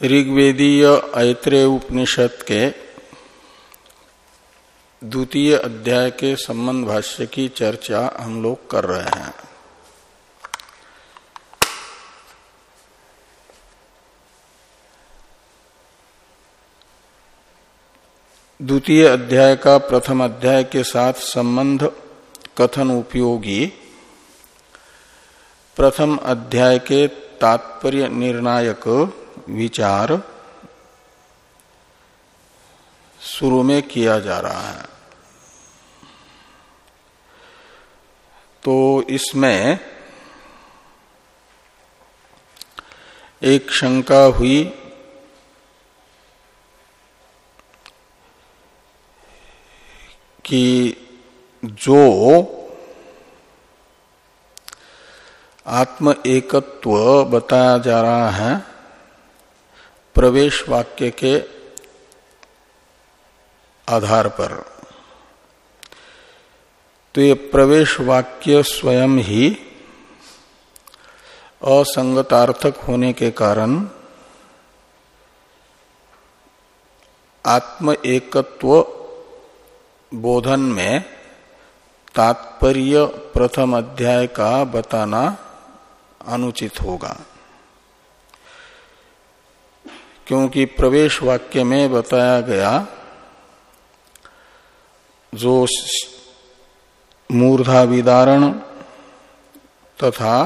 ऋग्वेदीय ऐत्रेय उपनिषद के द्वितीय अध्याय के संबंध भाष्य की चर्चा हम लोग कर रहे हैं। द्वितीय अध्याय का प्रथम अध्याय के साथ संबंध कथन उपयोगी प्रथम अध्याय के तात्पर्य निर्णायक विचार शुरू में किया जा रहा है। तो इसमें एक शंका हुई कि जो आत्म एकत्व बताया जा रहा है प्रवेश वाक्य के आधार पर। तो ये प्रवेश वाक्य स्वयं ही असंगतार्थक होने के कारण आत्म एकत्व बोधन में तात्पर्य प्रथम अध्याय का बताना अनुचित होगा। क्योंकि प्रवेश वाक्य में बताया गया जो मूर्धा विदारण तथा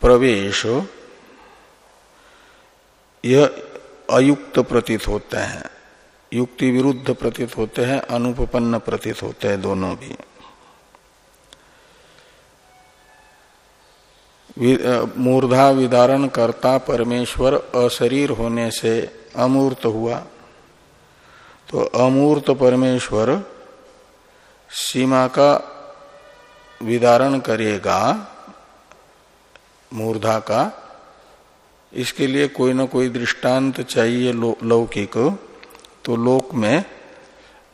प्रवेश, यह अयुक्त प्रतीत होते हैं। युक्ति विरुद्ध प्रतीत होते हैं अनुपन्न प्रतीत होते हैं दोनों भी। मूर्धा विदारण करता परमेश्वर अशरीर होने से अमूर्त हुआ। तो अमूर्त परमेश्वर सीमा का विदारण करेगा, मूर्धा का। इसके लिए कोई ना कोई दृष्टांत चाहिए लौकिक। तो लोक में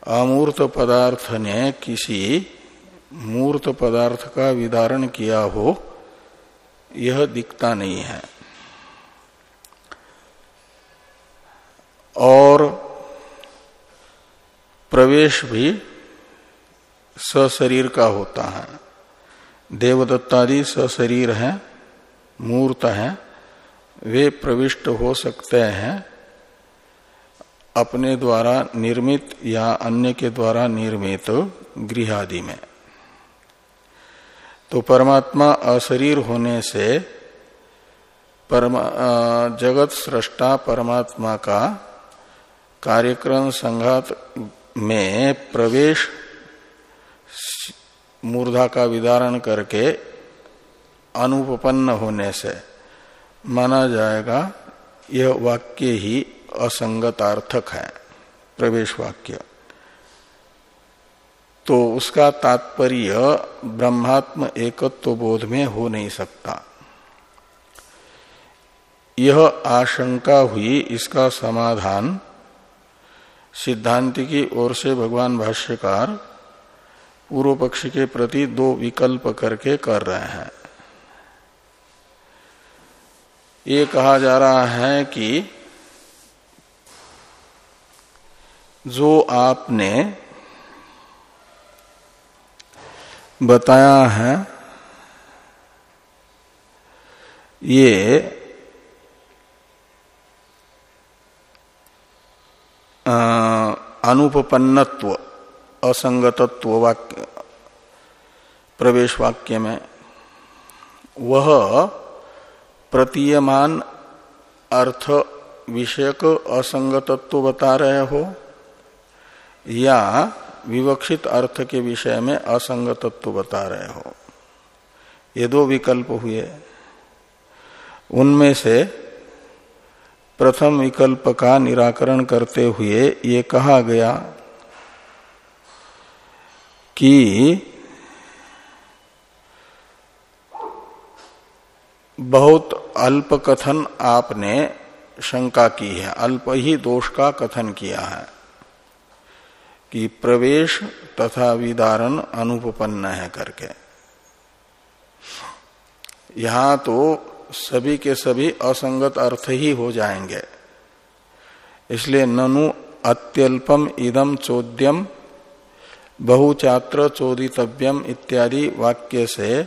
अमूर्त पदार्थ ने किसी मूर्त पदार्थ का विदारण किया हो यह दिखता नहीं है। और प्रवेश भी सशरीर का होता है। देवदत्तादि सशरीर है, मूर्त है, वे प्रविष्ट हो सकते हैं अपने द्वारा निर्मित या अन्य के द्वारा निर्मित गृह आदि में। तो परमात्मा अशरीर होने से परमा जगत सृष्टा परमात्मा का कार्यक्रम संघात में प्रवेश मूर्धा का विदारण करके अनुपन्न होने से माना जाएगा, यह वाक्य ही असंगतार्थक है, प्रवेश वाक्य। तो उसका तात्पर्य ब्रह्मात्म एकत्व बोध में हो नहीं सकता। यह आशंका हुई, इसका समाधान सिद्धांति की ओर से भगवान भाष्यकार पूर्व पक्ष के प्रति दो विकल्प करके कर रहे हैं। ये कहा जा रहा है कि जो आपने बताया है, ये अनुपन्नत्व असंगतत्व वाक्य, प्रवेश वाक्य में, वह प्रतीयमान अर्थ विषयक असंगतत्व बता रहे हो, या विवक्षित अर्थ के विषय में असंग तत्व बता रहे हो। ये दो विकल्प हुए। उनमें से प्रथम विकल्प का निराकरण करते हुए ये कहा गया कि बहुत अल्प कथन आपने शंका की है, अल्प ही दोष का कथन किया है। कि प्रवेश तथा विदारण अनुपन्न है करके। यहाँ तो सभी के सभी असंगत अर्थ ही हो जाएँगे। इसलिए ननु अत्यल्पम इदम चोद्यम, बहुचात्र चोदितव्यम इत्यादि वाक्य से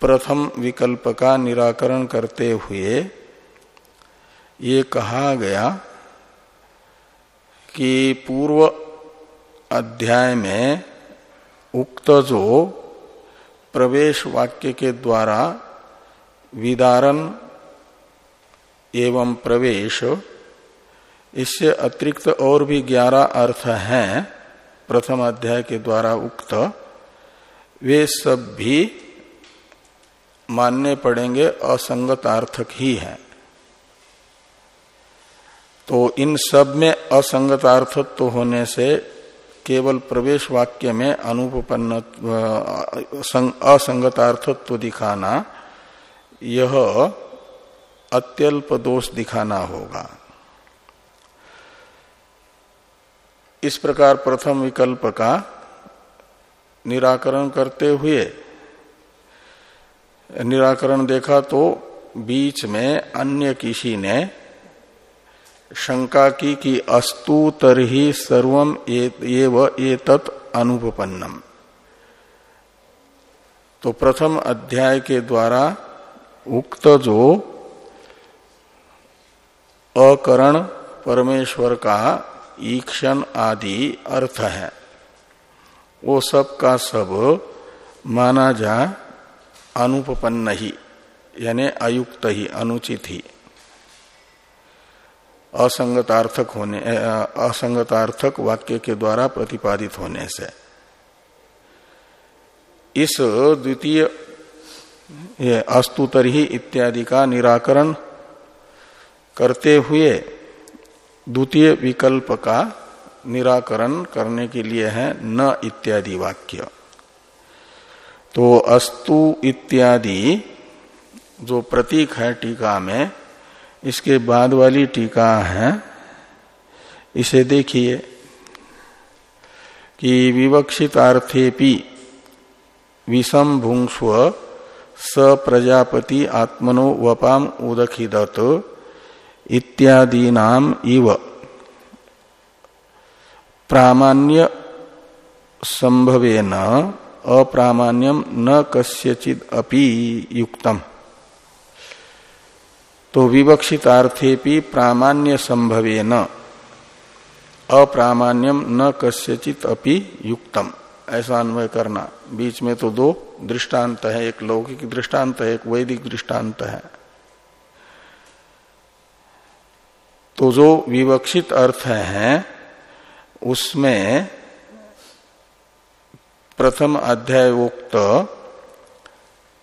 प्रथम विकल्प का निराकरण करते हुए ये कहा गया कि पूर्व अध्याय में उक्त जो प्रवेश वाक्य के द्वारा विदारण एवं प्रवेश, इससे अतिरिक्त और भी ग्यारह अर्थ हैं प्रथम अध्याय के द्वारा उक्त। वे सब भी मानने पड़ेंगे, असंगतार्थक ही हैं। तो इन सब में असंगतार्थत्व होने से केवल प्रवेश वाक्य में अनुपन्न असंगतार्थत्व दिखाना, यह अत्यल्प दोष दिखाना होगा। इस प्रकार प्रथम विकल्प का निराकरण करते हुए, निराकरण देखा तो बीच में अन्य किसी ने शंका की कि अस्तु तरही सर्वम ये अनुपन्नम तो प्रथम अध्याय के द्वारा उक्त जो अकरण परमेश्वर का ईक्षण आदि अर्थ है, वो सब का सब माना जा अनुपन्न ही, यानी अयुक्त ही, अनुचित ही। असंगतार्थक होने असंगतार्थक वाक्य के द्वारा प्रतिपादित होने से। इस द्वितीय, ये अस्तुतरही इत्यादि का निराकरण करते हुए द्वितीय विकल्प का निराकरण करने के लिए है न इत्यादि वाक्य। तो अस्तु इत्यादि जो प्रतीक है टीका में इसके बाद वाली टीका है। इसे देखिए कि विवक्षितार्थेपि विषम भुंस्व स प्रजापति आत्मनो वपाम उदखिदत इत्यादि नाम इव। प्रामाण्य संभवेन अप्रामाण्यम न कस्यचिद अपि युक्तम। तो विवक्षितार्थेपि प्रामाण्य संभवे न अप्रामाण्यम न कस्यचित अपि युक्तम। ऐसा अन्वय करना। बीच में तो दो दृष्टांत है, एक लौकिक दृष्टांत है, एक वैदिक दृष्टांत है। तो जो विवक्षित अर्थ है, उसमें प्रथम अध्यायोक्त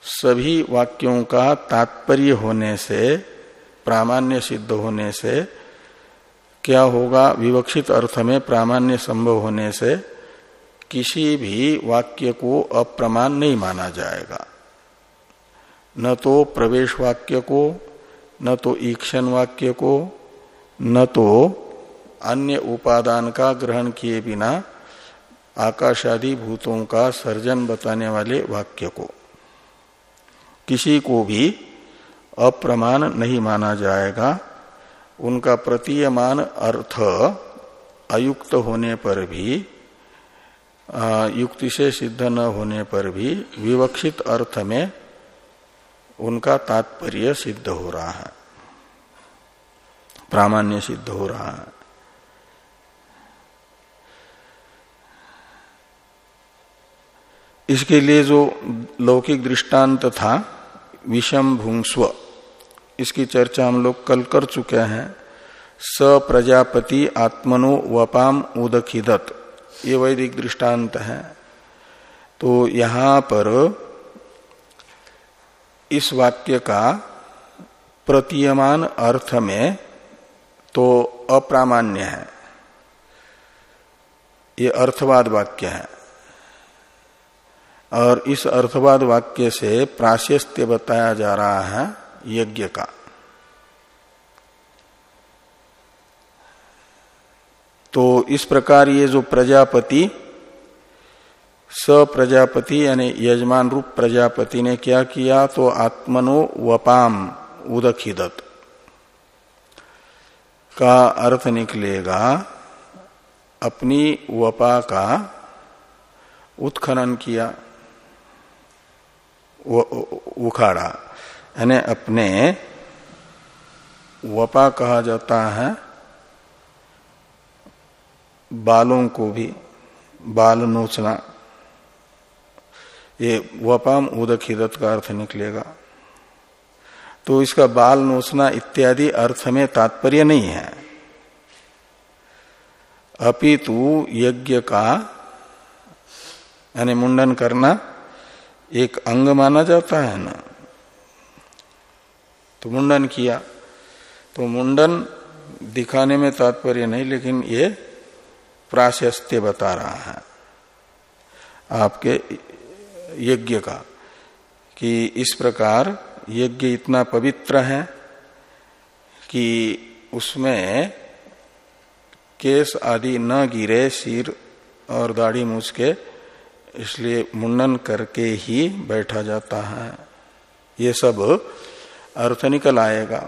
सभी वाक्यों का तात्पर्य होने से प्रामाण्य सिद्ध होने से क्या होगा? विवक्षित अर्थ में प्रामाण्य संभव होने से किसी भी वाक्य को अप्रमाण नहीं माना जाएगा। न तो प्रवेश वाक्य को, न तो ईक्षण वाक्य को, न तो अन्य उपादान का ग्रहण किए बिना आकाशादि भूतों का सर्जन बताने वाले वाक्य को। किसी को भी अप्रमाण नहीं माना जाएगा। उनका प्रतीयमान अर्थ अयुक्त होने पर भी युक्ति से सिद्ध न होने पर भी विवक्षित अर्थ में उनका तात्पर्य सिद्ध हो रहा है। प्रामाण्य सिद्ध हो रहा है। इसके लिए जो लौकिक दृष्टांत था, विषम भूंस्व इसकी चर्चा हम लोग कल कर चुके हैं। स प्रजापति आत्मनो वपाम उदखिदत। ये वैदिक दृष्टांत है। तो यहाँ पर इस वाक्य का प्रतीयमान अर्थ में तो अप्रामाण्य है। ये अर्थवाद वाक्य है। और इस अर्थवाद वाक्य से प्राशस्त्य बताया जा रहा है। यज्ञ का। तो इस प्रकार ये जो प्रजापति स प्रजापति यानी यजमान रूप प्रजापति ने क्या किया तो आत्मनो वपाम उदखिदत। का अर्थ निकलेगा, अपनी वपा का उत्खनन किया उखाड़ा। यानी अपने वपा कहा जाता है, बालों को भी, बाल नोचना। ये वपाम उदक हिदत का अर्थ निकलेगा। तो इसका बाल नोचना इत्यादि अर्थ में तात्पर्य नहीं है। अपितु यज्ञ का, यानी मुंडन करना एक अंग माना जाता है ना। तो मुंडन किया। तो मुंडन दिखाने में तात्पर्य नहीं, लेकिन ये प्राशस्त्य बता रहा है आपके यज्ञ का, कि इस प्रकार यज्ञ इतना पवित्र है कि उसमें केस आदि न गिरे, सिर और दाढ़ी मूछ के, इसलिए मुंडन करके ही बैठा जाता है। ये सब अर्थ निकल आएगा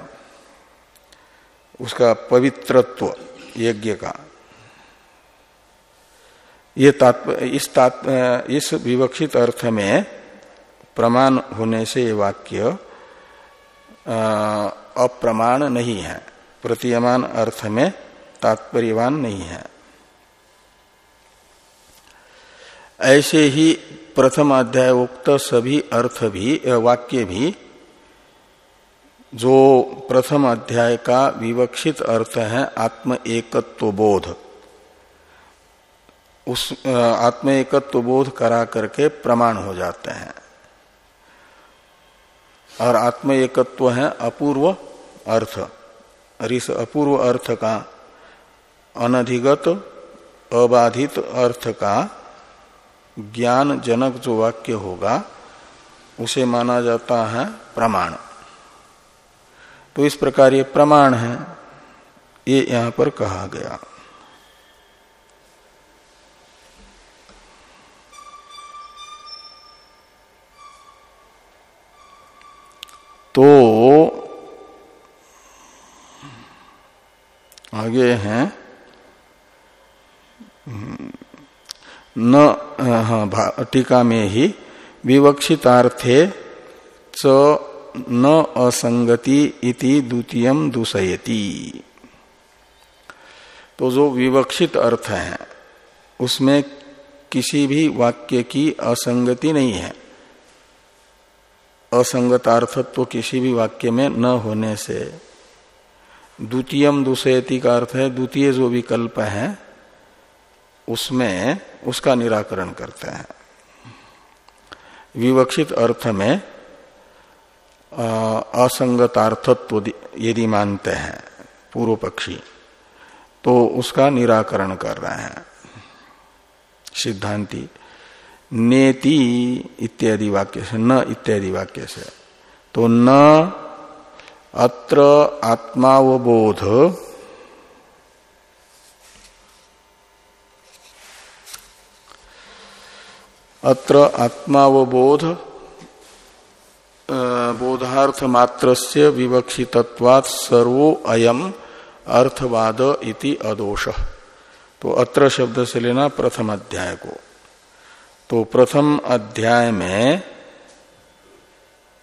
उसका पवित्रत्व यज्ञ का। ये तात्प, इस तात्प, इस विवक्षित अर्थ में प्रमाण होने से ये वाक्य अप्रमाण नहीं है। प्रतीयमान अर्थ में तात्पर्यवान नहीं है। ऐसे ही प्रथम अध्याय उक्त सभी अर्थ भी वाक्य भी जो प्रथम अध्याय का विवक्षित अर्थ है आत्म एकत्व बोध। उस आत्म एकत्व बोध करा करके प्रमाण हो जाते हैं। और आत्म एकत्व है अपूर्व अर्थ। और इस अपूर्व अर्थ का अनधिगत, अबाधित अर्थ का ज्ञान जनक जो वाक्य होगा, उसे माना जाता है प्रमाण। तो इस प्रकार ये प्रमाण है, ये यहाँ पर कहा गया। तो आगे हैं। न हाँ टीका में ही विवक्षितार्थे च न असंगति इति द्वितीय दूषयती। तो जो विवक्षित अर्थ है, उसमें किसी भी वाक्य की असंगति नहीं है। असंगतार्थत्व तो किसी भी वाक्य में न होने से। द्वितीयम दूसयती का अर्थ है, द्वितीय जो विकल्प है, उसमें उसका निराकरण करते हैं। विवक्षित अर्थ में असंगतार्थत्व यदि मानते हैं, पूर्व पक्षी तो उसका निराकरण कर रहे हैं। सिद्धांति, नेति इत्यादि वाक्य से, न इत्यादि वाक्य से। तो न, अत्र आत्मावबोध अत्र आत्मावबोध बोधार्थ मात्र से विवक्षितत्वात् सर्वो अयम अर्थवाद इति अदोष। तो अत्र शब्द से लेना प्रथम अध्याय को। तो प्रथम अध्याय में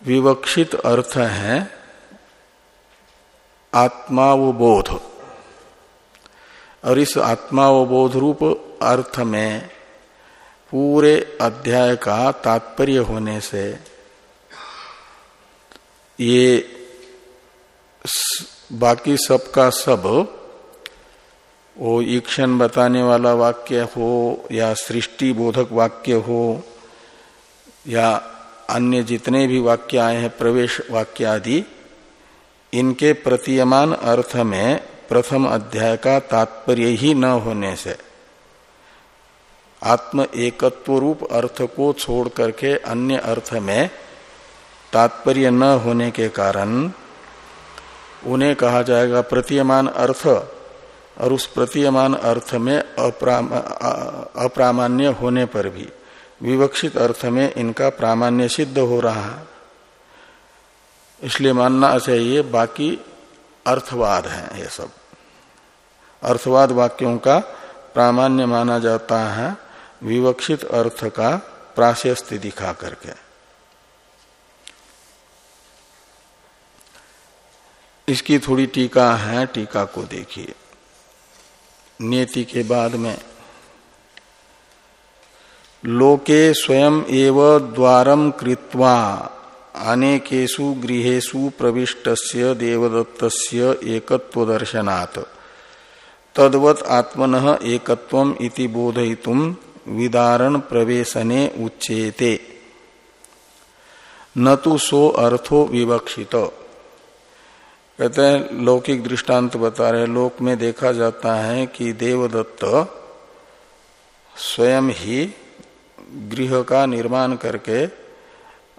विवक्षित अर्थ है आत्मावबोध। और इस आत्मावबोध रूप अर्थ में पूरे अध्याय का तात्पर्य होने से ये बाकी सब का सब, वो ईक्षण बताने वाला वाक्य हो, या सृष्टि बोधक वाक्य हो, या अन्य जितने भी वाक्य आए हैं, प्रवेश वाक्य आदि, इनके प्रतीयमान अर्थ में प्रथम अध्याय का तात्पर्य ही न होने से, आत्म एकत्व रूप अर्थ को छोड़ करके अन्य अर्थ में तात्पर्य न होने के कारण उन्हें कहा जाएगा प्रतीयमान अर्थ और उस प्रतीयमान अर्थ में अप्राम, अप्रामाण्य होने पर भी विवक्षित अर्थ में इनका प्रामाण्य सिद्ध हो रहा है। इसलिए मानना चाहिए बाकी अर्थवाद है ये सब। अर्थवाद वाक्यों का प्रामाण्य माना जाता है विवक्षित अर्थ का प्राशस्त दिखा करके। इसकी थोड़ी टीका है, टीका को देखिए। नियति के बाद में, लोके स्वयं एव द्वारम कृत्वा अनेकेशु गृहेशु प्रविष्टस्य देवदत्तस्य एकत्व दर्शनात् तद्वत आत्मन एकत्वम इति बोधयितुम विदारण प्रवेशने उच्चेते न तो सो अर्थो विवक्षित। कहते हैं, लौकिक दृष्टांत बता रहे लोक में देखा जाता है कि देवदत्त स्वयं ही गृह का निर्माण करके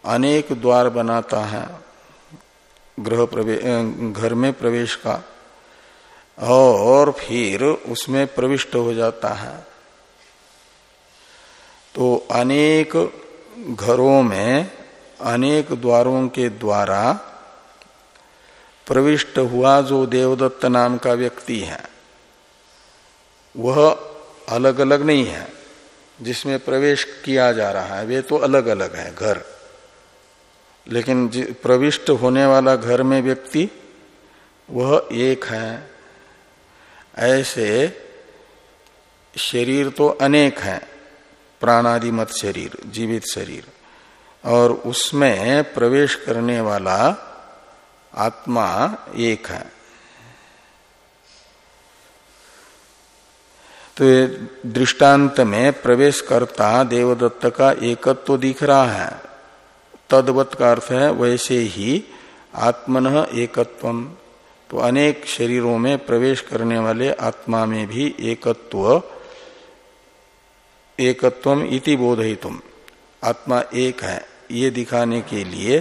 अनेक द्वार बनाता है, गृह घर में प्रवेश का, और फिर उसमें प्रविष्ट हो जाता है। तो अनेक घरों में, अनेक द्वारों के द्वारा प्रविष्ट हुआ जो देवदत्त नाम का व्यक्ति है। वह अलग अलग नहीं है, जिसमें प्रवेश किया जा रहा है। वे तो अलग अलग है, घर। लेकिन प्रविष्ट होने वाला घर में व्यक्ति, वह एक है। ऐसे शरीर तो अनेक है प्राणादि मत शरीर, जीवित शरीर। और उसमें प्रवेश करने वाला आत्मा एक है। तो दृष्टांत में प्रवेश करता देवदत्त का एकत्व तो दिख रहा है। तदवत का अर्थ है, वैसे ही आत्मन एकत्वम। तो अनेक शरीरों में प्रवेश करने वाले आत्मा में भी एकत्व, एकत्वम इति बोधयितुम। आत्मा एक है, ये दिखाने के लिए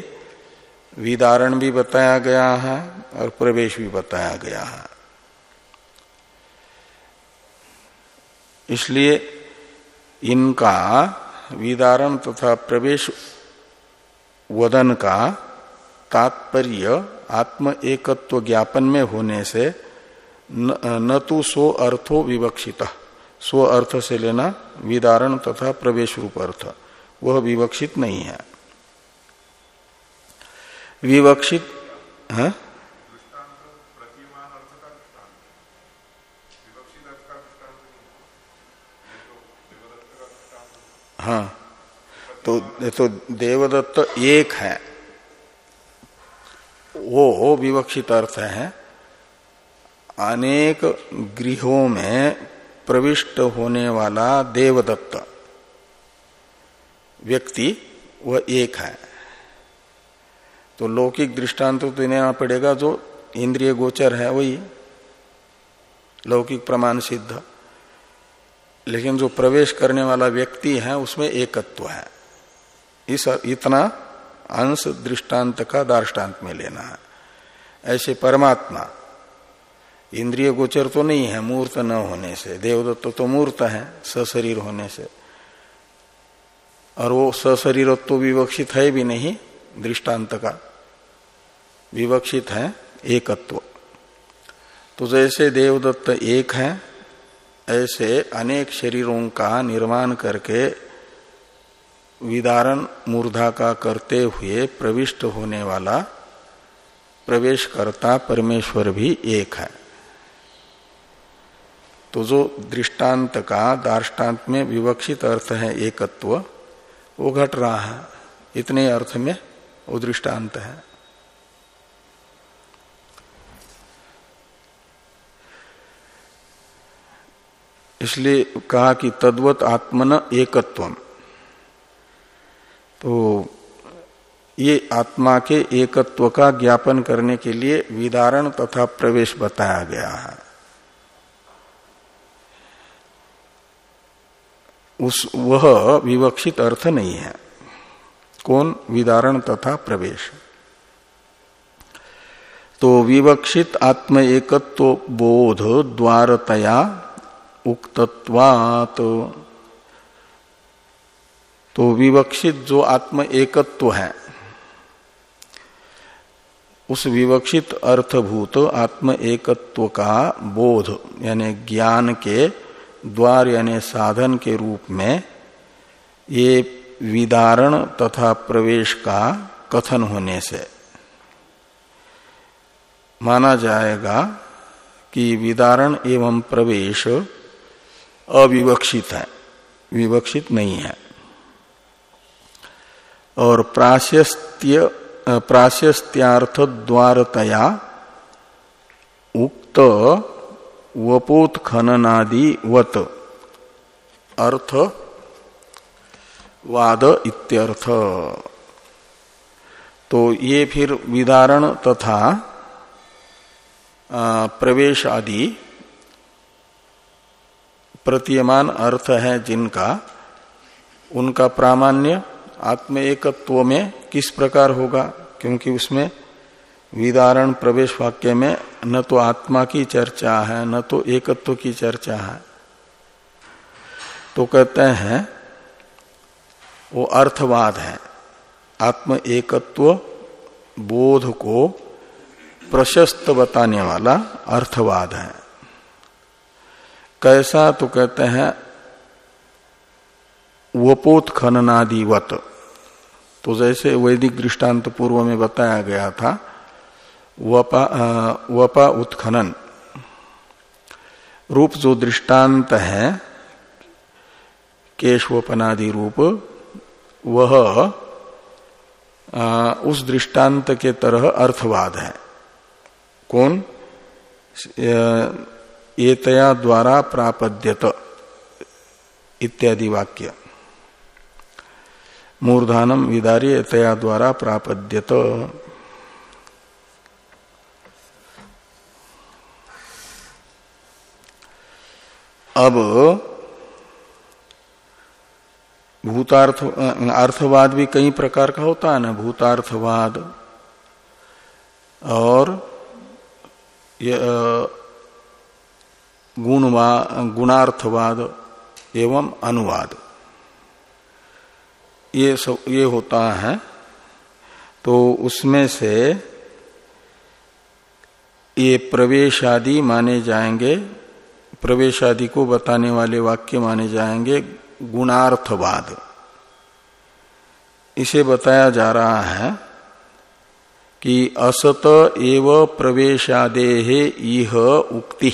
विदारण भी बताया गया है और प्रवेश भी बताया गया है। इसलिए इनका विदारण तथा प्रवेश वदन का तात्पर्य आत्म एकत्व ज्ञापन में होने से न, तो सो अर्थो विवक्षित स्व अर्थ से लेना विदारण तथा प्रवेश रूप अर्थ वह विवक्षित नहीं है। विवक्षित, है? हाँ। तो तो देवदत्त एक है। वो विवक्षित अर्थ है। अनेक गृहों में प्रविष्ट होने वाला देवदत्त। व्यक्ति, वह एक है। तो लौकिक दृष्टांत तो देना पड़ेगा जो इंद्रिय गोचर है वही। लौकिक प्रमाण सिद्ध। लेकिन जो प्रवेश करने वाला व्यक्ति है उसमें एकत्व है। इस इतना अंश दृष्टांत का दार्टान्त में लेना है। ऐसे परमात्मा इंद्रिय गोचर तो नहीं है मूर्त न होने से। देवदत्त तो, मूर्त है सशरीर होने से। और वो सशरीरत्व विवक्षित है भी नहीं दृष्टांत का, विवक्षित है एकत्व। तो जैसे देवदत्त एक है, ऐसे अनेक शरीरों का निर्माण करके विदारण मूर्धा का करते हुए प्रविष्ट होने वाला प्रवेश करता परमेश्वर भी एक है। तो जो दृष्टांत का दार्टान्त में विवक्षित अर्थ है एकत्व, वो घट रहा है। इतने अर्थ में वो दृष्टांत है। इसलिए कहा कि तद्वत आत्मन एकत्वम। तो ये आत्मा के एकत्व का ज्ञापन करने के लिए विदारण तथा प्रवेश बताया गया है। उस वह विवक्षित अर्थ नहीं है। कौन विदारण तथा प्रवेश। तो विवक्षित आत्म एकत्व बोध द्वारतया उक्तत्वात। तो विवक्षित जो आत्म एकत्व है, उस विवक्षित अर्थभूत आत्म एकत्व का बोध, यानी ज्ञान के द्वार यानी साधन के रूप में ये विदारण तथा प्रवेश का कथन होने से माना जाएगा कि विदारण एवं प्रवेश अविवक्षित है, विवक्षित नहीं है। और प्राशस्त्य प्राशस्त्यार्थ द्वारतया उक्त वपोत खननादि वत अर्थ वाद इत्यर्थ। तो ये फिर विदारण तथा प्रवेश आदि प्रतीयमान अर्थ है जिनका, उनका प्रामाण्य आत्म एकत्व में किस प्रकार होगा, क्योंकि उसमें विदारण प्रवेश वाक्य में न तो आत्मा की चर्चा है, न तो एकत्व की चर्चा है। तो कहते हैं वो अर्थवाद है। आत्म एकत्व बोध को प्रशस्त बताने वाला अर्थवाद है। कैसा तो कहते हैं, वपोत खननादिवत। तो जैसे वैदिक दृष्टांत पूर्व में बताया गया था, वपा वपा उत्खनन। रूप जो दृष्टांत है, केशवपनादि रूप वह आ, उस दृष्टांत के तरह अर्थवाद है। कौन? एतया द्वारा प्रापद्यत इत्यादि वाक्य। मूर्धानम विदार्य तया द्वारा प्रापद्यत। अब भूतार्थ, अर्थवाद भी कई प्रकार का होता है ना, भूतार्थवाद। और गुणवा, गुणार्थवाद एवं अनुवाद। ये सब, ये होता है। तो उसमें से ये प्रवेश आदि माने जाएँगे प्रवेश आदि को बताने वाले वाक्य माने जाएँगे गुणार्थवाद। इसे बताया जा रहा है कि असत एव प्रवेशादे इह उक्ति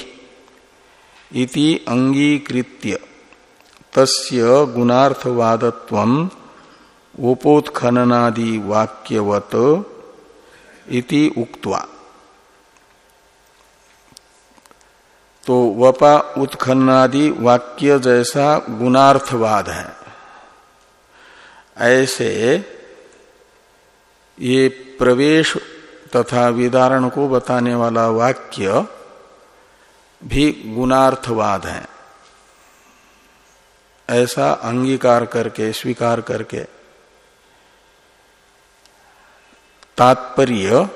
इति अंगीकृत्य। तस्य गुणार्थवादत्वम उपोत्खननादि वाक्यवत इति उक्त्वा। तो वपा उत्खननादि वाक्य जैसा गुणार्थवाद है। ऐसे ये प्रवेश तथा विदारण को बताने वाला वाक्य भी गुणार्थवाद है। ऐसा अंगीकार करके, स्वीकार करके तात्पर्य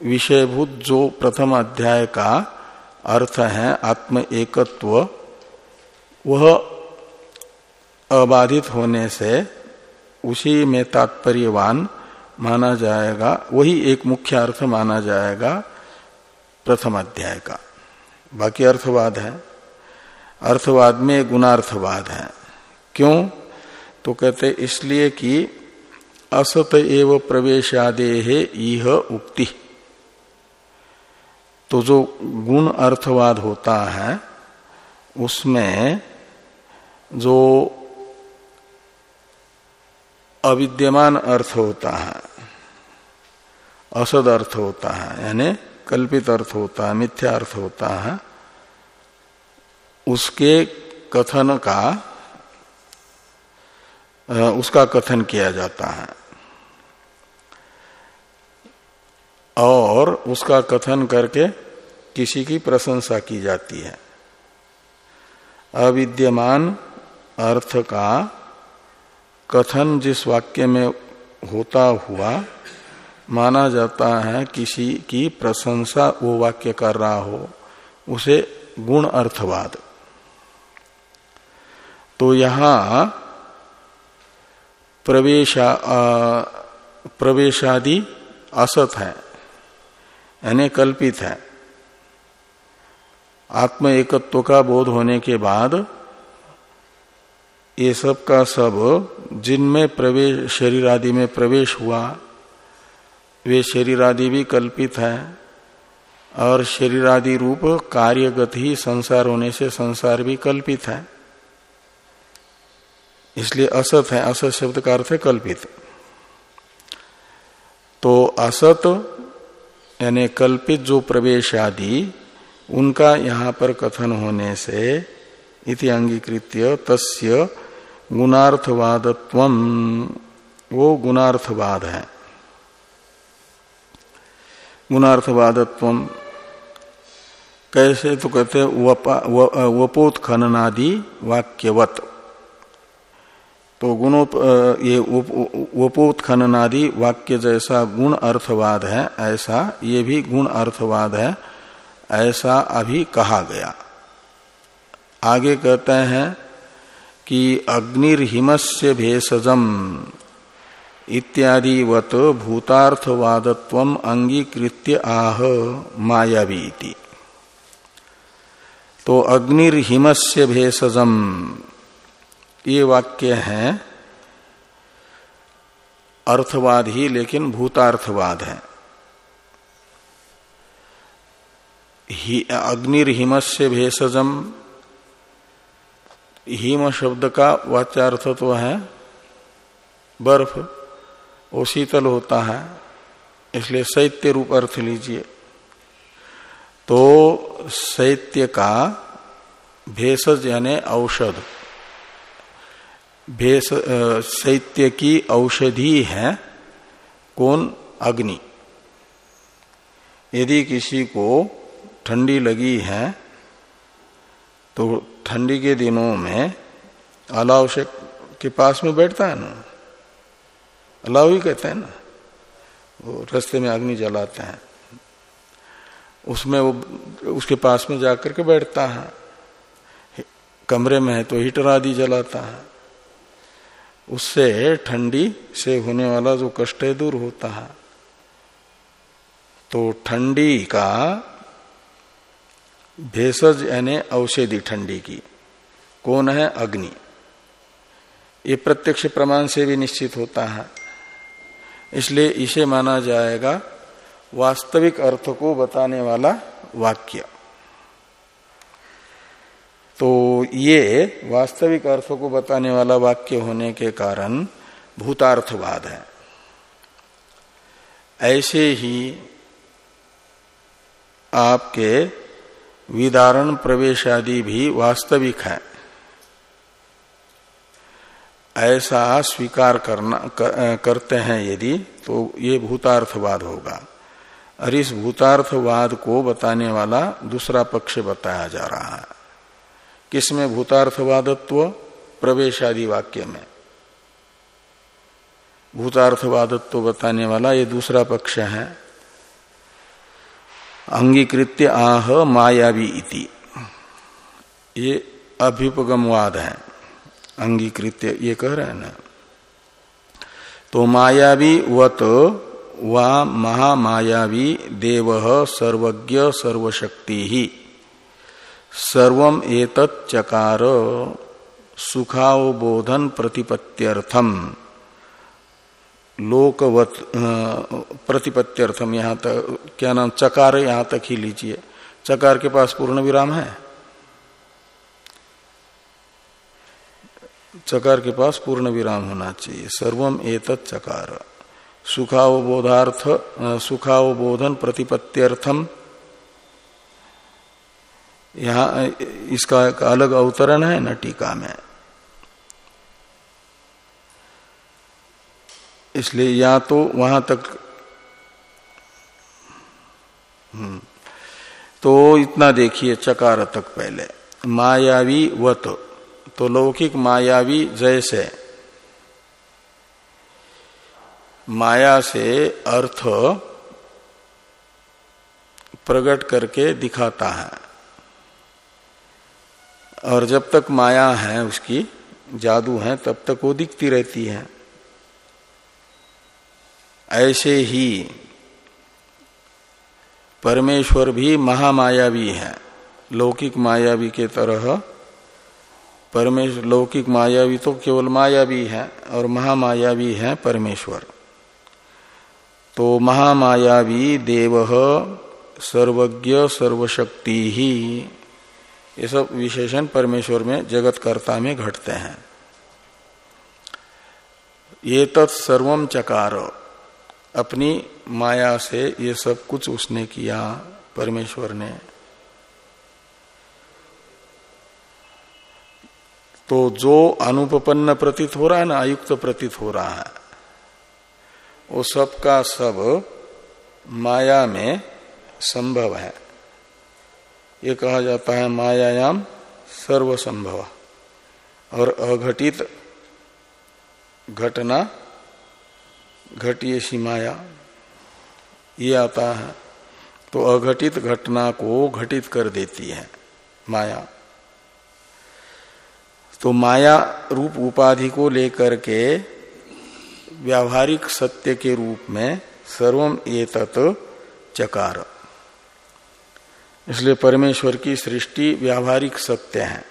विषयभूत जो प्रथम अध्याय का अर्थ है आत्म एकत्व। वह अबाधित होने से उसी में तात्पर्यवान माना जाएगा, वही एक मुख्य अर्थ माना जाएगा प्रथम अध्याय का। बाकी अर्थवाद है। अर्थवाद में गुणार्थवाद है। क्यों? तो कहते इसलिए कि असत एव प्रवेशादे है यह उक्ति। तो जो गुण अर्थवाद होता है, उसमें जो अविद्यमान अर्थ होता है, असद अर्थ होता है, यानी कल्पित अर्थ होता है, मिथ्या अर्थ होता है, उसके कथन का उसका कथन किया जाता है। और उसका कथन करके किसी की प्रशंसा की जाती है। अविद्यमान अर्थ का कथन जिस वाक्य में होता हुआ माना जाता है, किसी की प्रशंसा वो वाक्य कर रहा हो, उसे गुण अर्थवाद। तो यहाँ प्रवेशा प्रवेशादि असत है। यानी कल्पित है। आत्म एकत्व का बोध होने के बाद ये सब का सब जिनमें प्रवेश, शरीर आदि में प्रवेश हुआ, वे शरीर आदि भी कल्पित है और शरीर आदि रूप कार्यगत ही संसार होने से संसार भी कल्पित है। इसलिए असत है, असत शब्द का अर्थ है कल्पित। तो असत यानी कल्पित जो प्रवेश आदि, उनका यहाँ पर कथन होने से इति अंगीकृत्य तस्य गुणार्थवादत्व। वो गुणार्थवाद है। गुणार्थवादत्व कैसे तो कहते वपोत खननादि वाक्यवत। तो गुणों ये वपोत खननादि वाक्य जैसा गुण अर्थवाद है, ऐसा, ये भी गुण अर्थवाद है, ऐसा अभी कहा गया। आगे कहते हैं कि अग्निर्हिमस्य भेषजम इत्यादिवत भूतार्थवादत्व अंगीकृत्य आह मायावी तो अग्निर्हिमस्य भेषजम ये वाक्य है, अर्थवाद ही, लेकिन भूतार्थवाद है। अग्निर्हिमस्य भेषजम, हिम शब्द का वाच्यार्थ तो है, बर्फ़ वो शीतल होता है, इसलिए शैत्य रूप अर्थ लीजिए। तो शैत्य का भेषज यानी औषध। भेष शैत्य की औषधि है कौन? अग्नि। यदि किसी को ठंडी लगी है तो ठंडी के दिनों में अलाव से के पास में बैठता है ना? अलाव ही कहते हैं ना? वो रास्ते में अग्नि जलाते हैं। उसमें वो, उसके पास में जाकर के बैठता है। कमरे में है तो हीटर आदि जलाता है। उससे ठंडी से होने वाला जो कष्ट है, दूर होता है। तो ठंडी का भेषज यानी औषधि ठंडी की, कौन है? अग्नि। ये प्रत्यक्ष प्रमाण से भी निश्चित होता है। इसलिए इसे माना जाएगा वास्तविक अर्थ को बताने वाला वाक्य। तो ये वास्तविक अर्थ को बताने वाला वाक्य होने के कारण भूतार्थवाद है। ऐसे ही आपके विदारण प्रवेश आदि भी वास्तविक है। ऐसा स्वीकार करना कर, करते हैं यदि तो ये भूतार्थवाद होगा। और इस भूतार्थवाद को बताने वाला दूसरा पक्ष बताया जा रहा है। किसमें भूतार्थवादत्व? प्रवेश आदि वाक्य में। भूतार्थवादत्व बताने वाला ये दूसरा पक्ष है। अंगीकृत्य आह मायावी इति। ये अभ्युपगमवाद है। अंगीकृत्य, ये कह रहे हैं ना। तो मायावी वत व महामायावी देव सर्वज्ञ सर्वशक्ति। ही सर्वम एतत् चकार सुखावबोधन प्रतिपत्त्यर्थम लोकवत प्रतिपत्त्यर्थम यहाँ तक, क्या नाम, चकार यहाँ तक ही लीजिए। चकार के पास पूर्ण विराम है? चकार के पास पूर्ण विराम होना चाहिए। सर्वम एतत् चकार। सुखावबोधार्थ सुखावबोधन प्रतिपत्त्यर्थम यहाँ इसका एक अलग अवतरण है न टीका में। इसलिए या तो वहाँ तक हम्म, तो इतना देखिए चकार तक पहले। मायावी वत तो लौकिक मायावी जैसे। माया से अर्थ प्रकट करके दिखाता है। और जब तक माया है उसकी, जादू है, तब तक वो दिखती रहती है। ऐसे ही परमेश्वर भी महामायावी है। लौकिक मायावी के तरह परमेश्वर लौकिक मायावी तो केवल मायावी है और महामायावी है परमेश्वर। तो महामायावी देव सर्वज्ञ, सर्वशक्ति। ही ये सब विशेषण परमेश्वर में, जगतकर्ता में घटते हैं। ये तत्सर्वम चकार। अपनी माया से ये सब कुछ उसने किया, परमेश्वर ने। तो जो अनुपन्न प्रतीत हो रहा है ना अयुक्त प्रतीत हो रहा है, वो सब का सब माया में संभव है। ये कहा जाता है मायायाम सर्व संभव और अघटित घटना घटिए माया ये आता है। तो अघटित घटना को घटित कर देती है माया। तो माया रूप उपाधि को लेकर के व्यावहारिक सत्य के रूप में सर्वम ये तत् चकार। इसलिए परमेश्वर की सृष्टि व्यावहारिक सत्य है।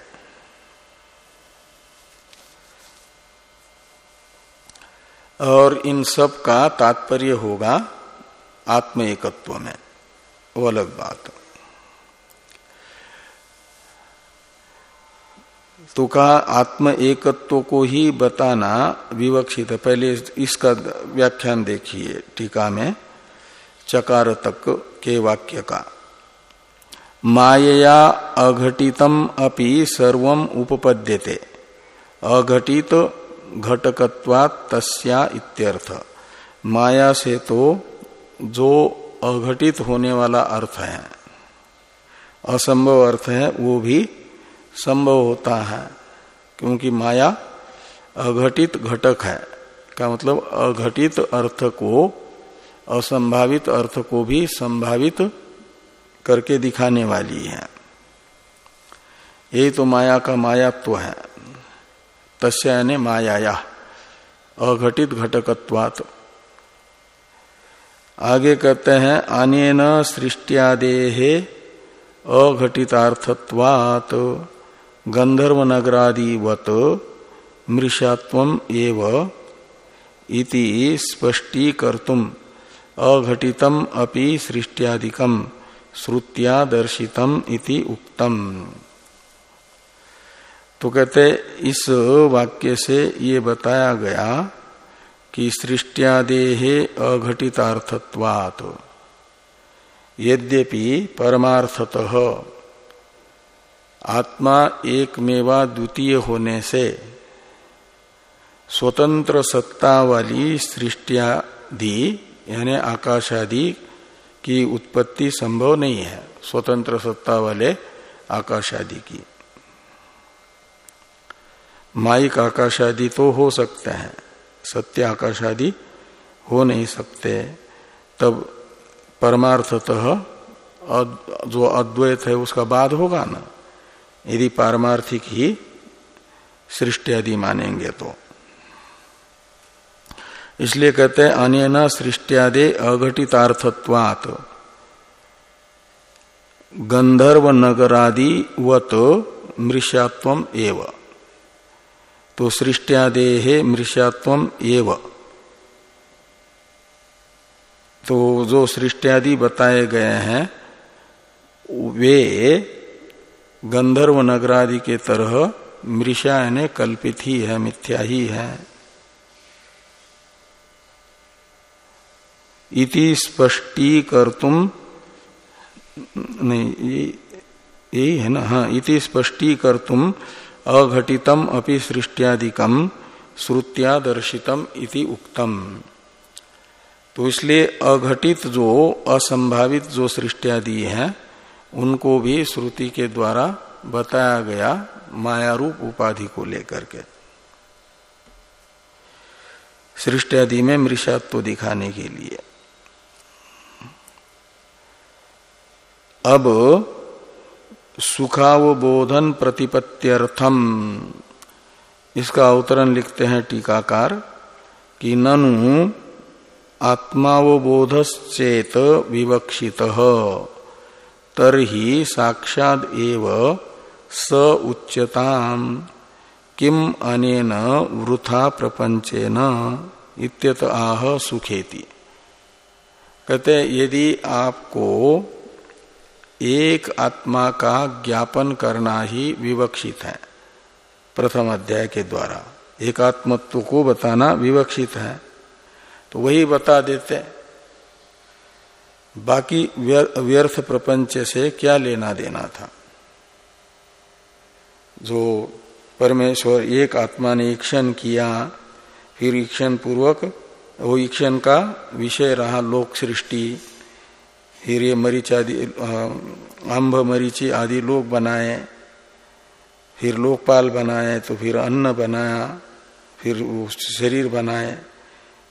और इन सब का तात्पर्य होगा आत्म एकत्व में। वो अलग बात। तो कहा आत्म एकत्व को ही बताना विवक्षित है। पहले इसका व्याख्यान देखिए, टीका में, चकार तक के वाक्य का। मायया अघटितम अपि सर्वम उपपद्यते। अघटित घटकत्वात् तस्या इत्यर्थ। माया से तो जो अघटित होने वाला अर्थ है, असंभव अर्थ है, वो भी संभव होता है, क्योंकि माया अघटित घटक है। क्या मतलब? अघटित अर्थ को, असंभावित अर्थ को भी संभावित करके दिखाने वाली है। यही तो माया का मायात्व है। तस्या यानी माया अघटित घटकत्वात। आगे कहते हैं, अनेन सृष्टियादेहे अघटितार्थत्वात। गंधर्व नगरादिवत मृषात्व एव इति स्पष्टीकर्तुम अघटितम अपि सृष्टियादिकम। श्रुत्या दर्शितम इति उक्तम। तो कहते, इस वाक्य से ये बताया गया कि सृष्टियादेहे अघटितार्थत्वात्। यद्यपि परमार्थतः आत्मा एक मेवा द्वितीय होने से स्वतंत्र सत्ता वाली सृष्टियादि, यानी आकाशादि की उत्पत्ति संभव नहीं है, स्वतंत्र सत्ता वाले आकाश आदि की। माइक आकाश आदि तो हो सकते हैं, सत्य आकाश आदि हो नहीं सकते। तब परमार्थतः जो अद्वैत है उसका बाद होगा ना? यदि पारमार्थिक ही सृष्टि आदि मानेंगे तो। इसलिए कहते हैं अन्य सृष्टियादे अघटितार्थत्वात। गंधर्व नगरादि वत मृष्यात्व एव। तो सृष्टियादे मृष्यात्व एव। तो जो सृष्टियादि बताए गए हैं, वे गंधर्व नगरादि के तरह मृषा यानी कल्पित ही है, मिथ्या ही है। इति स्पष्टी कर तुम नहीं यही है ना हाँ इति स्पष्टी कर तुम अघटितम अपि सृष्टियादिकम श्रुत्या दर्शितम इति उक्तम। तो इसलिए अघटित जो, असंभावित जो सृष्टियादि है, उनको भी श्रुति के द्वारा बताया गया माया रूप उपाधि को लेकर के। सृष्टि आदि में मृषात्व दिखाने के लिए। अब सुखावबोधन प्रतिपत्त्यर्थम इसका अवतरण लिखते हैं टीकाकार कि ननु आत्मावबोधश्चेत विवक्षित। तरही साक्षाद एव स उच्यताम। किम अनेन वृथा प्रपंचेन इत्यत आह सुखेति। कहते यदि आपको एक आत्मा का ज्ञापन करना ही विवक्षित है। प्रथम अध्याय के द्वारा एकात्मत्व को बताना विवक्षित है। तो वही बता देते बाकी व्यर्थ प्रपंच से क्या लेना देना था? जो परमेश्वर एक आत्मा ने ईक्षण किया, फिर ईक्षण पूर्वक वो ईक्षण का विषय रहा, लोक सृष्टि। ये मरीच आदि अम्भ मरीची आदि लोक बनाए, फिर लोकपाल बनाए तो फिर अन्न बनाया, फिर शरीर बनाए।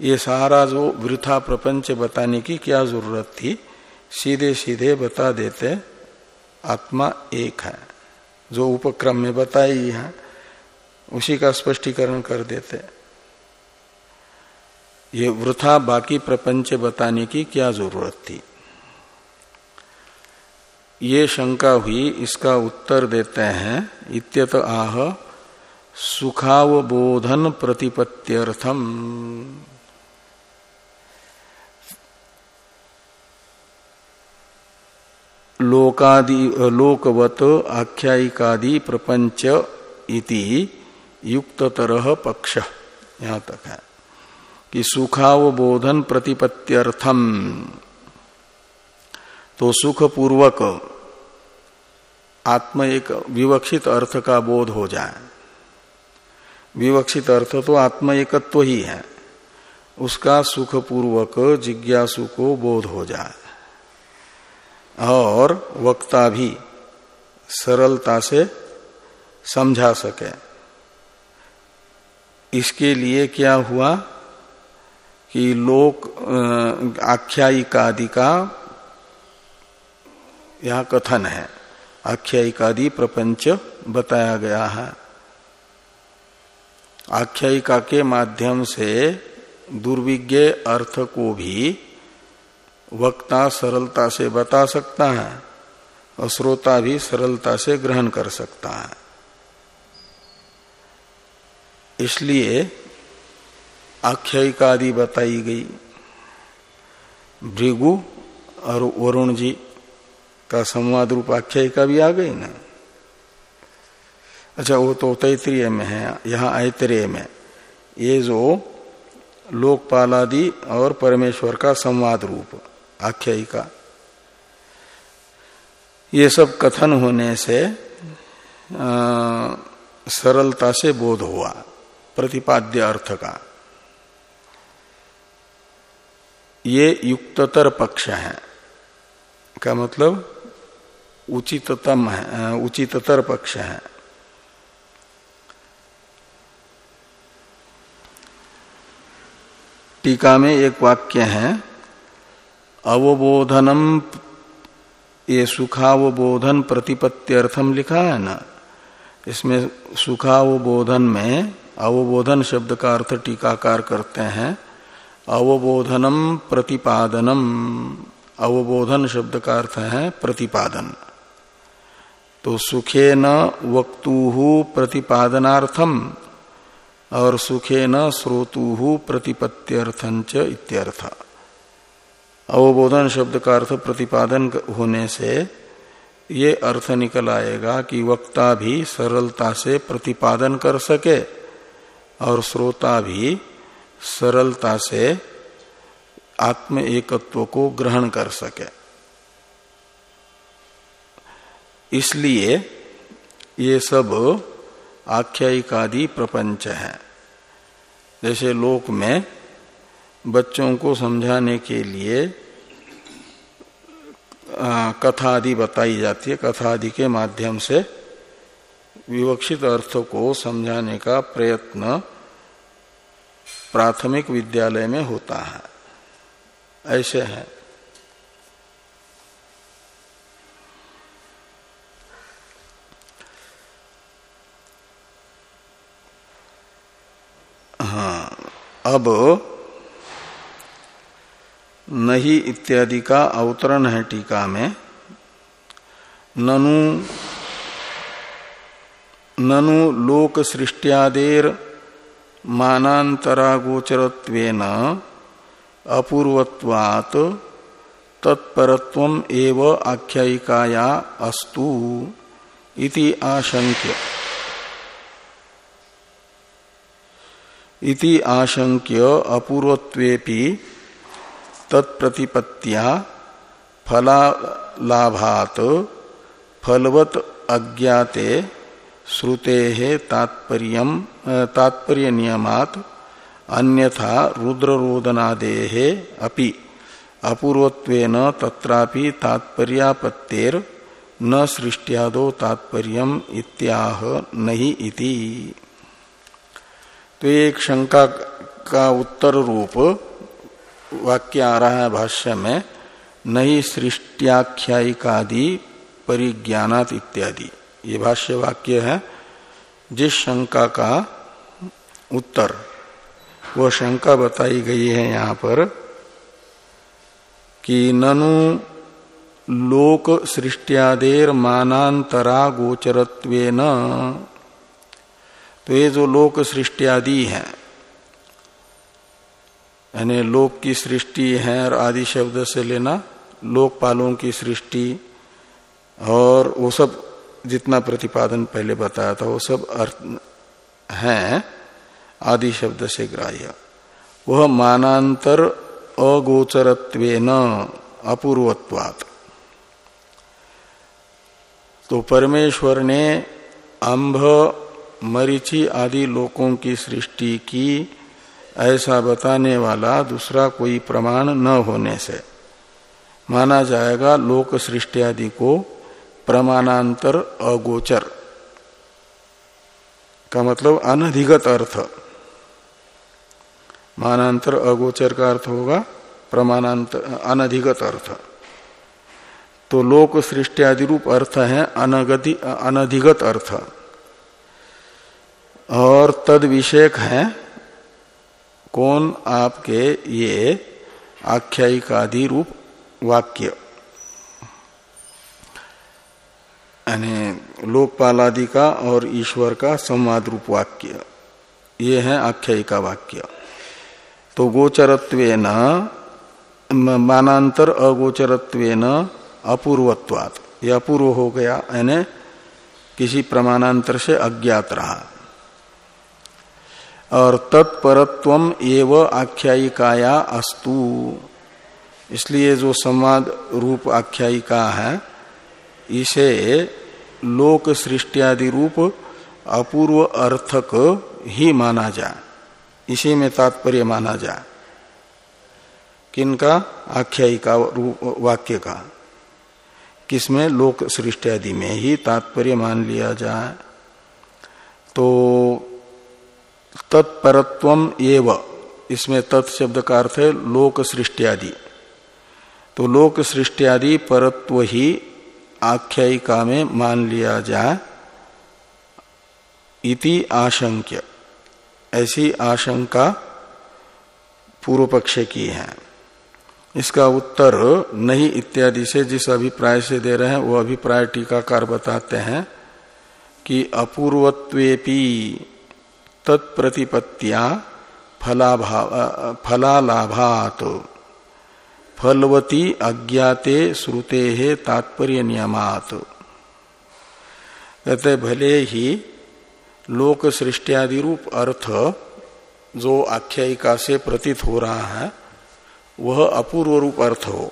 ये सारा जो वृथा प्रपंच बताने की क्या ज़रूरत थी, सीधे सीधे बता देते, आत्मा एक है। जो उपक्रम में बताई है, उसी का स्पष्टीकरण कर देते। ये वृथा बाकी प्रपंच बताने की क्या ज़रूरत थी? ये शंका हुई, इसका उत्तर देते हैं, इत्यत आह, सुखावबोधन प्रतिपत्त्यर्थम। लोकादि, लोकवत, आख्यायिकादि, प्रपंच इति युक्ततर पक्ष। यहाँ तक है कि सुखावबोधन प्रतिपत्त्यर्थम। तो सुख पूर्वक आत्म एक विवक्षित अर्थ का बोध हो जाए। विवक्षित अर्थ तो आत्म एकत्व तो ही है। उसका सुख पूर्वक जिज्ञासु को बोध हो जाए। और वक्ता भी सरलता से समझा सके। इसके लिए क्या हुआ कि लोक आख्यायिकादि का यह कथन है। आख्यायिकादि प्रपंच बताया गया है। आख्यायिका के माध्यम से दुर्विज्ञ अर्थ को भी वक्ता सरलता से बता सकता है और श्रोता भी सरलता से ग्रहण कर सकता है। इसलिए आख्यायिका आदि बताई गई। भृगु और वरुण जी का संवाद रूप आख्यायिका भी आ गई ना? अच्छा वो तो तैतरीय में है यहाँ ऐतरेय में। ये जो लोकपाल आदि और परमेश्वर का संवाद रूप आख्यायिका ये सब कथन होने से आ, सरलता से बोध हुआ प्रतिपाद्य अर्थ का। ये युक्ततर पक्ष है। का मतलब? उचिततम है उचिततर पक्ष है। टीका में एक वाक्य है, अवबोधनम ये सुखावबोधन प्रतिपत्त्यर्थम लिखा है ना? इसमें सुखावबोधन में अवबोधन शब्द का अर्थ टीकाकार करते हैं, अवबोधनम प्रतिपादनम। अवबोधन शब्द का अर्थ है प्रतिपादन। तो सुखे न वक्तु प्रतिपादनार्थम, और सुखे न श्रोतु प्रतिपत्त्यर्थंच इत्यर्थ। अवबोधन शब्द का अर्थ प्रतिपादन होने से ये अर्थ निकल आएगा कि वक्ता भी सरलता से प्रतिपादन कर सके, और श्रोता भी सरलता से आत्म एकत्व को ग्रहण कर सके। इसलिए ये सब आख्यायिकादि प्रपंच है। जैसे लोक में बच्चों को समझाने के लिए कथा आदि बताई जाती है। कथा आदि के माध्यम से विवक्षित अर्थ को समझाने का प्रयत्न प्राथमिक विद्यालय में होता है। ऐसे है। अब नहीं इत्यादि का अवतरण है टीका में। ननु ननु लोक सृष्टियादेर मानांतरागोचरत्वेन अपूर्वत्वात् तत्परत्व एव आख्यायिकाया अस्तु इति आशंक्य इति आशंक्य अपूर्वत्वेपि तत्प्रतिपत्तिया फलालाभात फलवत अज्ञाते श्रुते तात्पर्य तात्पर्य नियमात अन्यथा रुद्ररोदनादे अपि अपूर्वत्वेन तत्रापि तात्पर्यापत्तेर न सृष्टियादो तात्पर्य इत्याह नहीं इति। तो एक शंका का उत्तर रूप वाक्य आ रहा है भाष्य में, नहीं सृष्टियाख्यायिकादि परिज्ञानात इत्यादि। ये भाष्य वाक्य है। जिस शंका का उत्तर वह शंका बताई गई है यहाँ पर कि ननु लोक सृष्टियादेर मानांतरा गोचरत्वेन तो ये जो लोक सृष्टि आदि है, यानी लोक की सृष्टि है और आदि शब्द से लेना लोकपालों की सृष्टि, और वो सब जितना प्रतिपादन पहले बताया था, वो सब अर्थ है, आदि शब्द से ग्राह्य। वह मानांतर अगोचरत्व न अपूर्वत्वात्। तो परमेश्वर ने अंभ मरीचि आदि लोकों की सृष्टि की, ऐसा बताने वाला दूसरा कोई प्रमाण न होने से। माना जाएगा लोक सृष्टि आदि को प्रमाणांतर अगोचर। का मतलब अनधिगत अर्थ। मानांतर अगोचर का अर्थ होगा प्रमाणांतर अनधिगत अर्थ। तो लोक सृष्टि आदि रूप अर्थ है अनगति, अनधिगत अर्थ। और तद विषयक है। कौन आपके ये आख्यायिकादि रूप वाक्य? लोकपाल आदि का और ईश्वर का संवाद रूप वाक्य। ये है आख्यायिका वाक्य। तो गोचरत्व न मानांतर अगोचरत्व अपूर्वत्वात। यह अपूर्व हो गया, यानी किसी प्रमाणांतर से अज्ञात रहा। और तत्परत्व एव आख्यायिकाया अस्तु। इसलिए जो संवाद रूप आख्यायिका है, इसे लोक सृष्टियादि रूप अपूर्व अर्थक ही माना जाए इसी में तात्पर्य माना जाए किनका? आख्यायिका वाक्य का। किसमें? लोक सृष्टि में ही तात्पर्य मान लिया जाए। तो तत्परत्व एव। इसमें तत्शब्द का अर्थ है लोक सृष्टियादि तो लोक सृष्टियादि परत्व ही आख्यायिका में मान लिया जाए इति आशंक्य। ऐसी आशंका पूर्व पक्ष की है। इसका उत्तर नहीं इत्यादि से जिस अभिप्राय से दे रहे हैं, वो अभिप्राय टीकाकार बताते हैं कि अपूर्वत्वेपी तत्प्रतिपत्तिया फलालाभात। फलवती अज्ञाते श्रुते तात्पर्य नियमात कहते भले ही लोक सृष्टियादि रूप अर्थ जो आख्यायिका से प्रतीत हो रहा है, वह अपूर्व रूप अर्थ हो,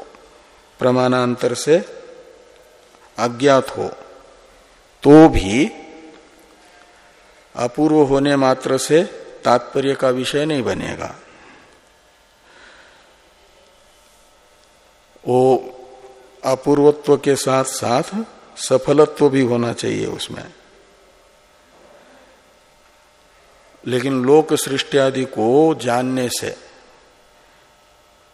प्रमाणांतर से अज्ञात हो तो भी अपूर्व होने मात्र से तात्पर्य का विषय नहीं बनेगा। वो अपूर्वत्व के साथ साथ सफलत्व भी होना चाहिए उसमें। लेकिन लोक सृष्टि आदि को जानने से,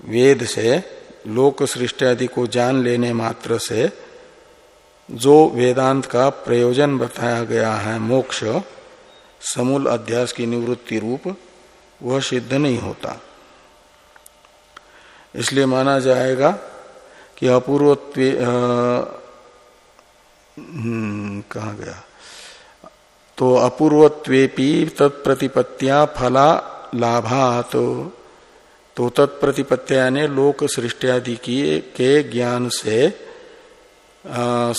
वेद से, लोक सृष्टि आदि को जान लेने मात्र से, जो वेदांत का प्रयोजन बताया गया है मोक्ष समूल अध्यास की निवृत्ति रूप वह सिद्ध नहीं होता। इसलिए माना जाएगा कि अपूर्वत्व हम्म, कहा गया? तो अपूर्वत्वेपी तत्प्रतिपत्तिया फला लाभात। तो तत्प्रतिपत्तिया ने लोक सृष्टियादि की के ज्ञान से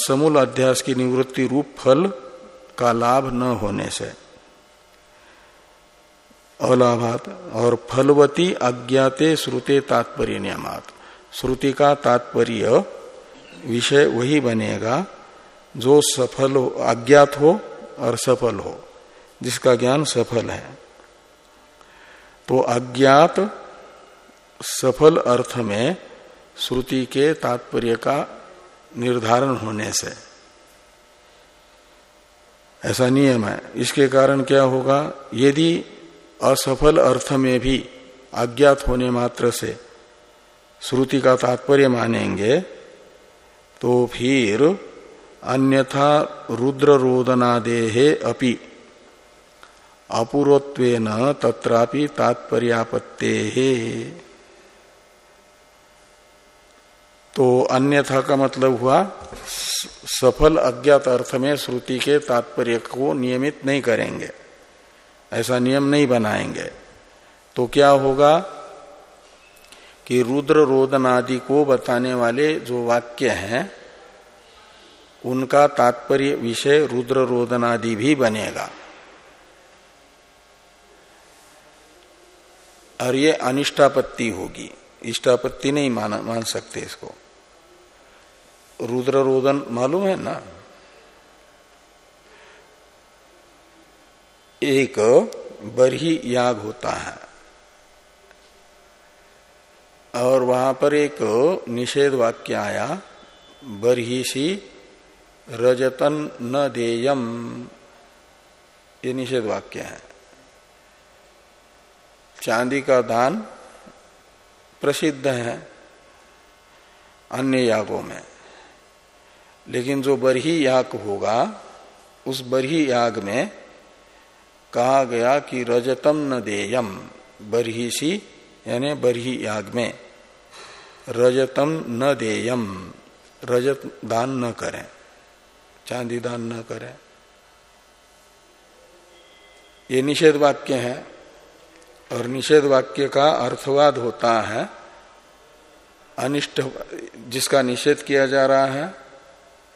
समूल अध्यास की निवृत्ति रूप फल का लाभ न होने से। अलाभात और फलवती अज्ञाते श्रुते तात्पर्य नियमात। श्रुति का तात्पर्य विषय वही बनेगा, जो सफल हो, अज्ञात हो और सफल हो, जिसका ज्ञान सफल है। तो अज्ञात सफल अर्थ में श्रुति के तात्पर्य का निर्धारण होने से। ऐसा नियम है। इसके कारण क्या होगा? यदि असफल अर्थ में भी अज्ञात होने मात्र से श्रुति का तात्पर्य मानेंगे तो फिर अन्यथा रुद्र रोदनादेहे अपि अपूर्वत्वेन तत्रापि तात्पर्यापत्ते। तो अन्यथा का मतलब हुआ सफल अज्ञात अर्थ में श्रुति के तात्पर्य को नियमित नहीं करेंगे। ऐसा नियम नहीं बनाएँगे। तो क्या होगा कि रुद्र रोदन आदि को बताने वाले जो वाक्य हैं, उनका तात्पर्य विषय रुद्र रोदन आदि भी बनेगा। और ये अनिष्टापत्ति होगी। इष्टापत्ति नहीं मान मान सकते इसको। रुद्र रोदन मालूम है ना? एक बरही याग होता है। और वहाँ पर एक निषेध वाक्य आया, बरही सी रजतन न देयम। ये निषेध वाक्य है। चांदी का दान प्रसिद्ध है अन्य यागों में। लेकिन जो बरही याग होगा, उस बरही याग में कहा गया कि रजतम न देयम बरही सी यानी बरही याग में। रजतम न देयम, रजत दान न करें, चांदी दान न करें। ये निषेध वाक्य है, और निषेध वाक्य का अर्थवाद होता है, अनिष्ट, जिसका निषेध किया जा रहा है,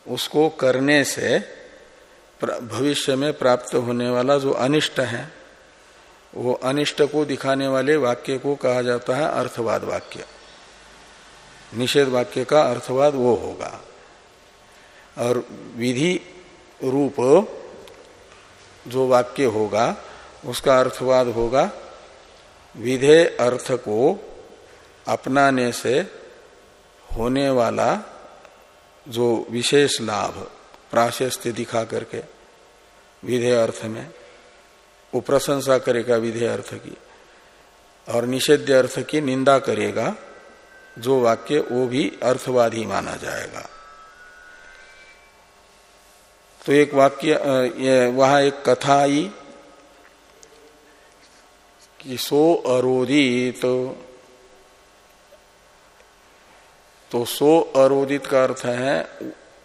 उसको करने से भविष्य में प्राप्त होने वाला जो अनिष्ट है, वो अनिष्ट को दिखाने वाले वाक्य को कहा जाता है अर्थवाद वाक्य। निषेध वाक्य का अर्थवाद वो होगा। और विधि रूप जो वाक्य होगा, उसका अर्थवाद होगा विधेय अर्थ को अपनाने से होने वाला जो विशेष लाभ प्राशस्त्य दिखा करके विधेय अर्थ में, वो प्रशंसा करेगा विधेय अर्थ की, और निषेध अर्थ की निंदा करेगा, जो वाक्य वो भी अर्थवादी माना जाएगा। तो एक वाक्य वहाँ एक कथा आई कि सो अरोदित तो तो सो अरोदित का अर्थ है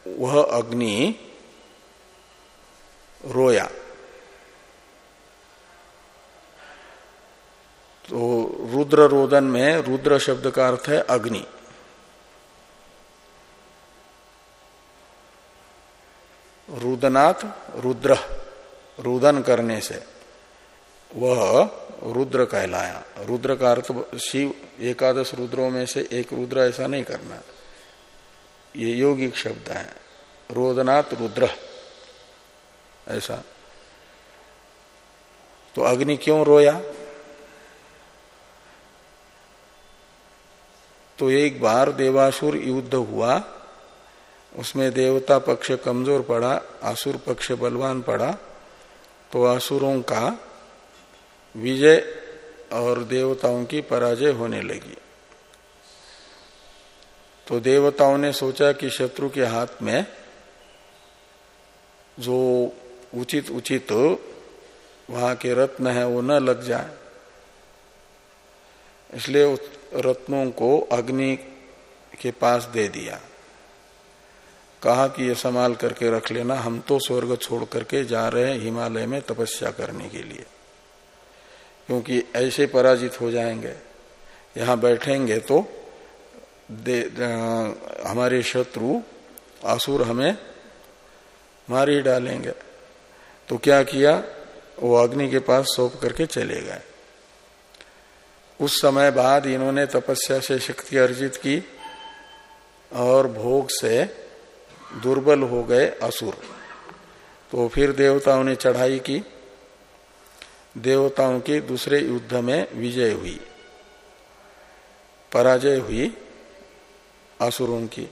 वह अग्नि रोया। तो रुद्र रोदन में रुद्र शब्द का अर्थ है अग्नि। रुदनाथ रुद्र, रुदन करने से वह रुद्र कहलाया। रुद्र का अर्थ, शिव एकादश रुद्रों में से एक रुद्र ऐसा नहीं करना। ये यौगिक शब्द है। रोदनाथ रुद्र। ऐसा। तो अग्नि क्यों रोया? तो एक बार देवासुर युद्ध हुआ, उसमें देवता पक्ष कमज़ोर पड़ा आसुर पक्ष बलवान पड़ा तो आसुरों का विजय और देवताओं की पराजय होने लगी। तो देवताओं ने सोचा कि शत्रु के हाथ में जो उचित उचित वहाँ के रत्न है, वो न लग जाए। इसलिए रत्नों को अग्नि के पास दे दिया। कहा कि ये संभाल करके रख लेना, हम तो स्वर्ग छोड़ करके जा रहे हैं हिमालय में तपस्या करने के लिए। क्योंकि ऐसे पराजित हो जाएँगे, यहाँ बैठेंगे तो आ, हमारे शत्रु आसुर हमें मार ही डालेंगे। तो क्या किया? वो अग्नि के पास सौंप करके चले गए। उस समय बाद इन्होंने तपस्या से शक्ति अर्जित की और भोग से दुर्बल हो गए असुर। तो फिर देवताओं ने चढ़ाई की। देवताओं की दूसरे युद्ध में विजय हुई। पराजय हुई। असुरों की।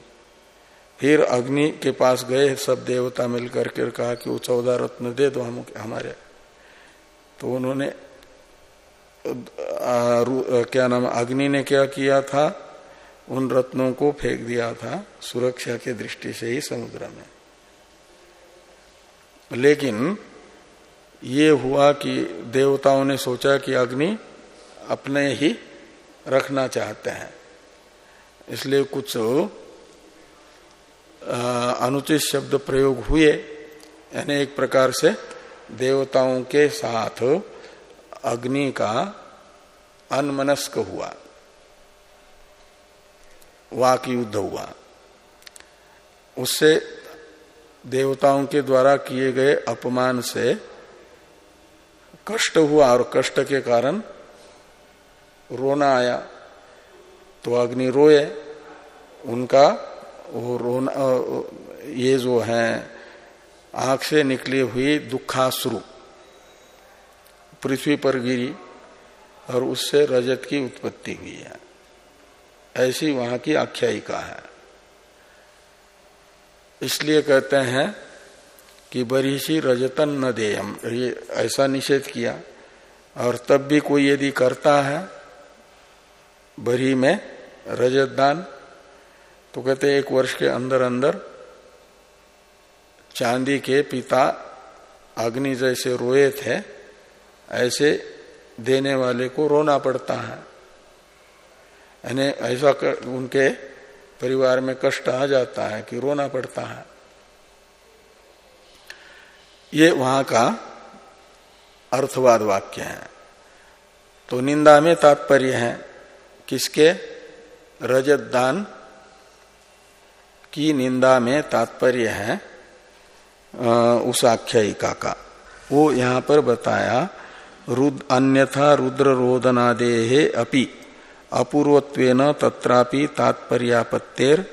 फिर अग्नि के पास गए, सब देवता मिलकर के कहा कि वो चौदह रत्न दे दो हम, हमारे। तो उन्होंने क्या नाम, अग्नि ने क्या किया था? उन रत्नों को फेंक दिया था, सुरक्षा के दृष्टि से ही समुद्र में। लेकिन ये हुआ कि देवताओं ने सोचा कि अग्नि अपने ही रखना चाहते हैं। इसलिए कुछ अनुचित शब्द प्रयोग हुए, यानी एक प्रकार से देवताओं के साथ अग्नि का अनमनस्क हुआ वाक युद्ध हुआ। उससे देवताओं के द्वारा किए गए अपमान से कष्ट हुआ और कष्ट के कारण रोना आया। तो अग्नि रोए उनका वो रोना ये जो है, आँख से निकली हुई दुखाश्रु, पृथ्वी पर गिरी और उससे रजत की उत्पत्ति हुई है। ऐसी वहाँ की आख्यायिका है। इसलिए कहते हैं कि बरीशी रजतन न देयम, ये ऐसा निषेध किया। और तब भी कोई यदि करता है बरी में रजत दान तो कहते एक वर्ष के अंदर अंदर चांदी के पिता अग्नि जैसे रोए थे ऐसे देने वाले को रोना पड़ता है। यानी ऐसा कर, उनके परिवार में कष्ट आ जाता है कि रोना पड़ता है। ये वहाँ का अर्थवाद वाक्य है। तो निंदा में तात्पर्य है। किसके? रजत दान की निंदा में तात्पर्य है उस आख्यायिका का। वो यहाँ पर बताया, रुद, अन्यथा रुद्र रोदनादे अपि, अपूर्वत्वेन तत्रापि तात्पर्यापत्तेर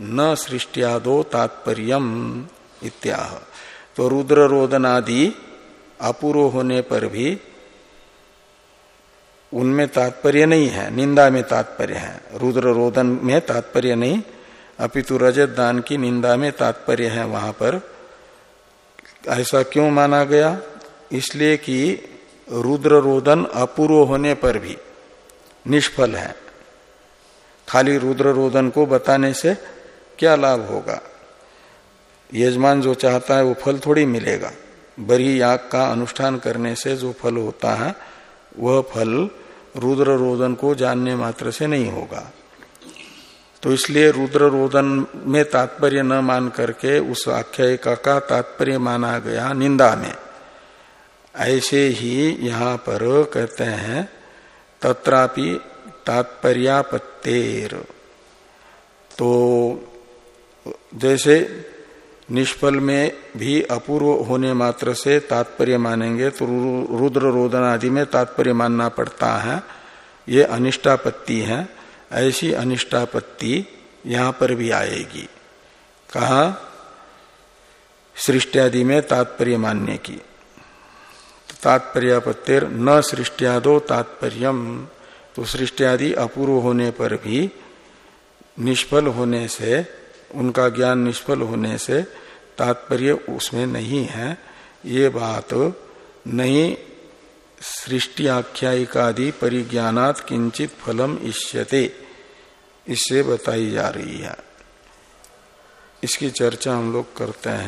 न सृष्टियादो तात्पर्यम इत्याह। तो रुद्र रोदनादि अपूर्व होने पर भी उनमें तात्पर्य नहीं है, निंदा में तात्पर्य है। रुद्र रोदन में तात्पर्य नहीं, अपितु रजत दान की निंदा में तात्पर्य है वहाँ पर। ऐसा क्यों माना गया? इसलिए कि रुद्र रोदन अपूर्व होने पर भी निष्फल है। खाली रुद्र रोदन को बताने से क्या लाभ होगा? यजमान जो चाहता है वो फल थोड़ी मिलेगा। बरी याग का अनुष्ठान करने से जो फल होता है, वह फल रुद्र रोदन को जानने मात्र से नहीं होगा। तो इसलिए रुद्र रोदन में तात्पर्य न मान करके उस आख्यायिका का तात्पर्य माना गया निंदा में। ऐसे ही यहाँ पर कहते हैं, तत्रापि तात्पर्यापत्तेर। तो जैसे निष्फल में भी अपूर्व होने मात्र से तात्पर्य मानेंगे तो रुद्र रोदन आदि में तात्पर्य मानना पड़ता है। ये अनिष्टापत्ति है। ऐसी अनिष्टापत्ति यहाँ पर भी आएगी। कहा, सृष्टियादि में तात्पर्य मानने की। तात्पर्यापत्तिर न सृष्टियादो तात्पर्यम। तो सृष्टियादि अपूर्व होने पर भी निष्फल होने से उनका ज्ञान निष्फल होने से तात्पर्य उसमें नहीं है। ये बात नहीं, सृष्टि आख्यायिकादि परिज्ञात किंचित फलम इष्यते। इससे बताई जा रही है। इसकी चर्चा हम लोग करते हैं।